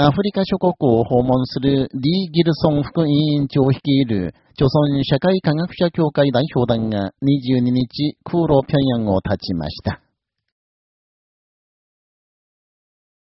アフリカ諸国を訪問するリー・ギルソン副委員長を率いる、朝鮮社会科学者協会代表団が22日、空路平壌を立ちました。